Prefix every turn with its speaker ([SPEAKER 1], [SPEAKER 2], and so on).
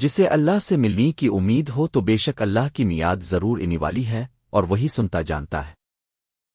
[SPEAKER 1] جسے اللہ سے ملنے کی امید ہو تو بے شک اللہ کی میاد ضرور انی والی ہے اور وہی سنتا جانتا ہے۔